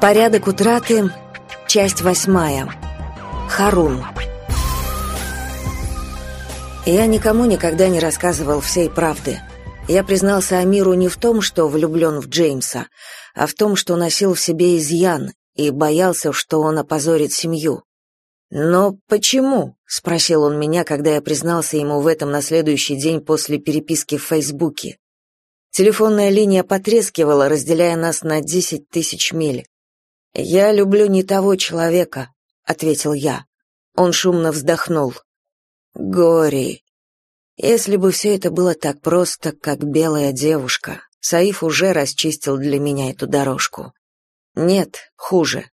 Порядок утраты. Часть восьмая. Харун. Я никому никогда не рассказывал всей правды. Я признался Амиру не в том, что влюблен в Джеймса, а в том, что носил в себе изъян и боялся, что он опозорит семью. «Но почему?» — спросил он меня, когда я признался ему в этом на следующий день после переписки в Фейсбуке. Телефонная линия потрескивала, разделяя нас на десять тысяч миль. «Я люблю не того человека», — ответил я. Он шумно вздохнул. «Гори. Если бы все это было так просто, как белая девушка, Саиф уже расчистил для меня эту дорожку. Нет, хуже.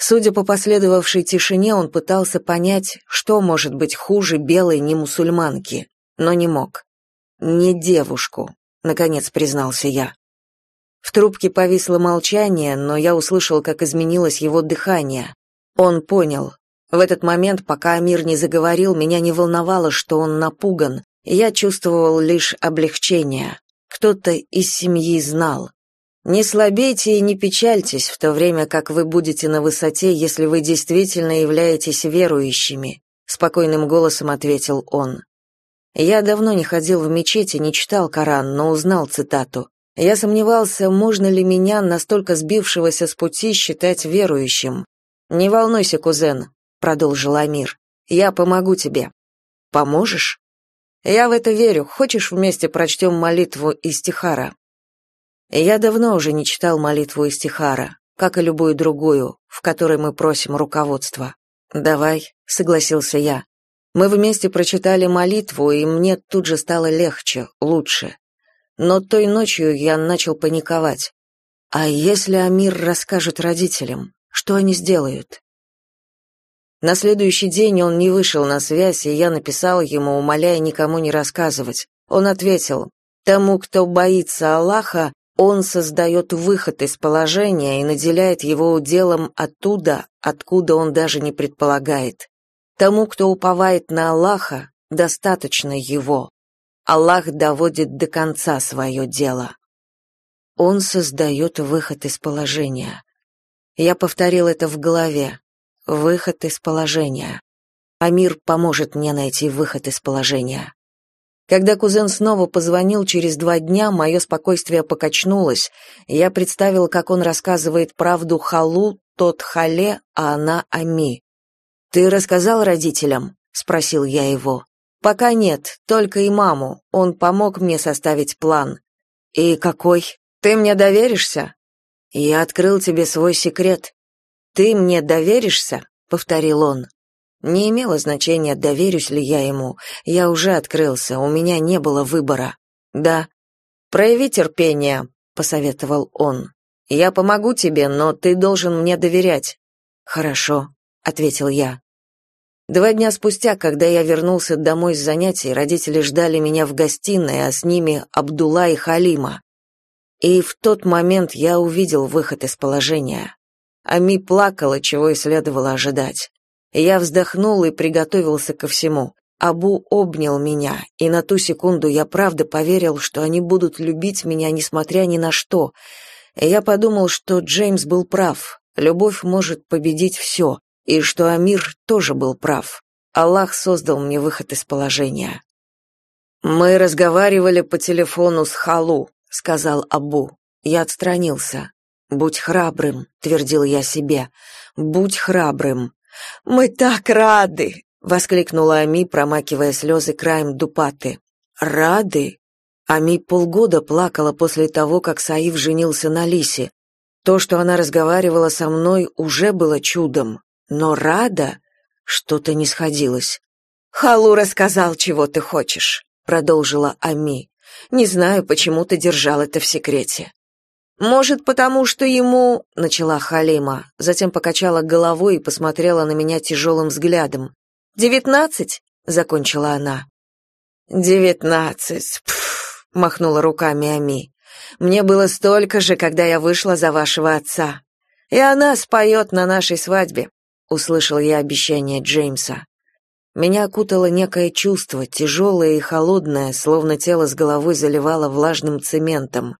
Судя по последовавшей тишине, он пытался понять, что может быть хуже белой немусульманки, но не мог. «Не девушку», — наконец признался я. В трубке повисло молчание, но я услышал, как изменилось его дыхание. Он понял. В этот момент, пока Амир не заговорил, меня не волновало, что он напуган. Я чувствовал лишь облегчение. Кто-то из семьи знал. Не слабейте и не печальтесь, в то время как вы будете на высоте, если вы действительно являетесь верующими, спокойным голосом ответил он. Я давно не ходил в мечеть и не читал Коран, но узнал цитату. Я сомневался, можно ли меня, настолько сбившегося с пути, считать верующим. «Не волнуйся, кузен», — продолжил Амир. «Я помогу тебе». «Поможешь?» «Я в это верю. Хочешь, вместе прочтем молитву из Тихара?» Я давно уже не читал молитву из Тихара, как и любую другую, в которой мы просим руководства. «Давай», — согласился я. Мы вместе прочитали молитву, и мне тут же стало легче, лучше. Но той ночью я начал паниковать. А если Амир расскажет родителям, что они сделают? На следующий день он не вышел на связь, и я написал ему, умоляя никому не рассказывать. Он ответил, «Тому, кто боится Аллаха, он создает выход из положения и наделяет его уделом оттуда, откуда он даже не предполагает. Тому, кто уповает на Аллаха, достаточно его. Аллах доводит до конца свое дело. Он создает выход из положения. Я повторил это в голове. Выход из положения. Амир поможет мне найти выход из положения. Когда кузен снова позвонил через два дня, мое спокойствие покачнулось. Я представил, как он рассказывает правду Халу, тот Хале, а она Ами. «Ты рассказал родителям?» — спросил я его. «Пока нет, только и маму. Он помог мне составить план». «И какой? Ты мне доверишься?» «Я открыл тебе свой секрет». «Ты мне доверишься?» — повторил он. Не имело значения, доверюсь ли я ему. Я уже открылся, у меня не было выбора. Да. Прояви терпение, посоветовал он. Я помогу тебе, но ты должен мне доверять. Хорошо, ответил я. Два дня спустя, когда я вернулся домой с занятий, родители ждали меня в гостиной, а с ними Абдулла и Халима. И в тот момент я увидел выход из положения. Ами плакала, чего и следовало ожидать. Я вздохнул и приготовился ко всему. Абу обнял меня, и на ту секунду я правда поверил, что они будут любить меня, несмотря ни на что. Я подумал, что Джеймс был прав, любовь может победить все, и что Амир тоже был прав. Аллах создал мне выход из положения. «Мы разговаривали по телефону с Халу», — сказал Абу. Я отстранился. «Будь храбрым», — твердил я себе, — «будь храбрым». «Мы так рады!» — воскликнула Ами, промакивая слезы краем дупаты. «Рады?» Ами полгода плакала после того, как Саив женился на Лисе. То, что она разговаривала со мной, уже было чудом. Но рада? Что-то не сходилось. «Халу рассказал, чего ты хочешь», — продолжила Ами. «Не знаю, почему ты держал это в секрете. «Может, потому что ему...» — начала Халима, затем покачала головой и посмотрела на меня тяжелым взглядом. «Девятнадцать?» — закончила она. «Девятнадцать!» — махнула руками Ами. «Мне было столько же, когда я вышла за вашего отца. И она споет на нашей свадьбе», — услышал я обещание Джеймса. Меня окутало некое чувство, тяжелое и холодное, словно тело с головой заливало влажным цементом.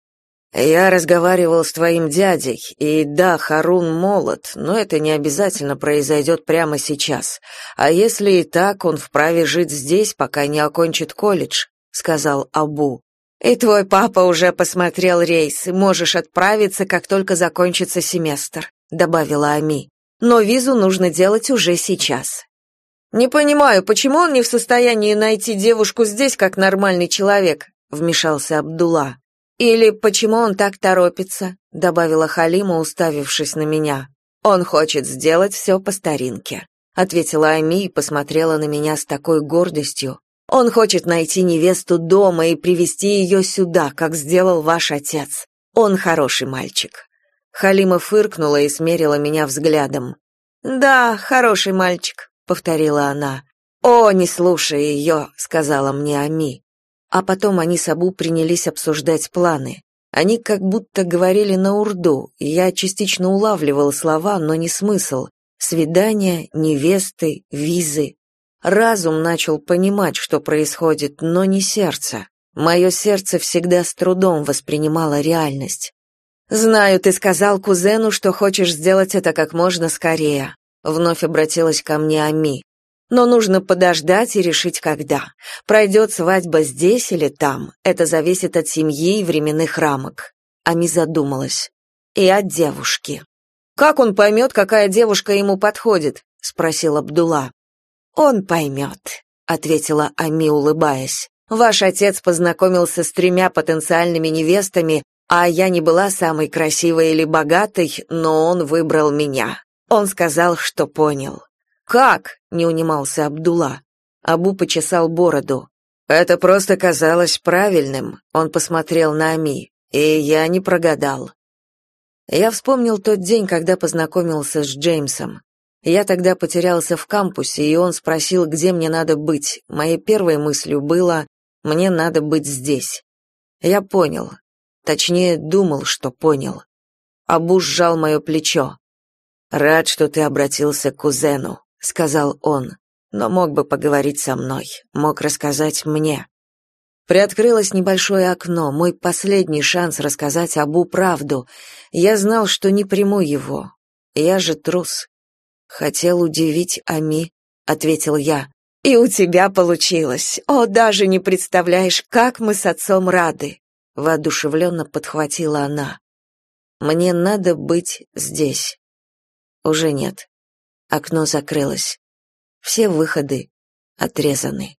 Я разговаривал с твоим дядей, и да, Харун молод, но это не обязательно произойдет прямо сейчас. А если и так, он вправе жить здесь, пока не окончит колледж, сказал Абу. И твой папа уже посмотрел рейс, можешь отправиться, как только закончится семестр, добавила Ами. Но визу нужно делать уже сейчас. Не понимаю, почему он не в состоянии найти девушку здесь как нормальный человек, вмешался Абдулла. Или почему он так торопится, добавила Халима, уставившись на меня. Он хочет сделать все по старинке, ответила Ами и посмотрела на меня с такой гордостью. Он хочет найти невесту дома и привести ее сюда, как сделал ваш отец. Он хороший мальчик. Халима фыркнула и смерила меня взглядом. Да, хороший мальчик, повторила она. О, не слушай ее», — сказала мне Ами. А потом они с Абу принялись обсуждать планы. Они как будто говорили на урду, я частично улавливал слова, но не смысл. Свидания, невесты, визы. Разум начал понимать, что происходит, но не сердце. Мое сердце всегда с трудом воспринимало реальность. «Знаю, ты сказал кузену, что хочешь сделать это как можно скорее», — вновь обратилась ко мне Ами. Но нужно подождать и решить, когда. Пройдет свадьба здесь или там. Это зависит от семьи и временных рамок. Ами задумалась. И от девушки. «Как он поймет, какая девушка ему подходит?» — спросил Абдулла. «Он поймет», — ответила Ами, улыбаясь. «Ваш отец познакомился с тремя потенциальными невестами, а я не была самой красивой или богатой, но он выбрал меня. Он сказал, что понял. «Как?» — не унимался Абдулла. Абу почесал бороду. «Это просто казалось правильным», — он посмотрел на Ами, и я не прогадал. Я вспомнил тот день, когда познакомился с Джеймсом. Я тогда потерялся в кампусе, и он спросил, где мне надо быть. Моей первой мыслью было «мне надо быть здесь». Я понял. Точнее, думал, что понял. Абу сжал мое плечо. «Рад, что ты обратился к кузену сказал он. Но мог бы поговорить со мной, мог рассказать мне. Приоткрылось небольшое окно, мой последний шанс рассказать Абу правду. Я знал, что не приму его. Я же трус. Хотел удивить Ами, ответил я. И у тебя получилось. О, даже не представляешь, как мы с отцом рады, воодушевленно подхватила она. Мне надо быть здесь. Уже нет. Окно закрылось. Все выходы отрезаны.